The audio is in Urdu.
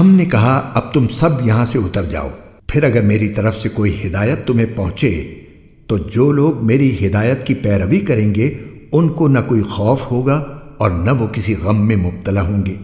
ہم نے کہا، اب تم سب یہاں سے اتر جاؤ۔ پھر اگر میری طرف سے کوئی ہدایت تمہیں پہنچے، تو جو لوگ میری ہدایت کی پیروی کریں گے، ان کو نہ کوئی خوف ہوگا اور نہ وہ کسی غم میں مبتلا ہوں گے۔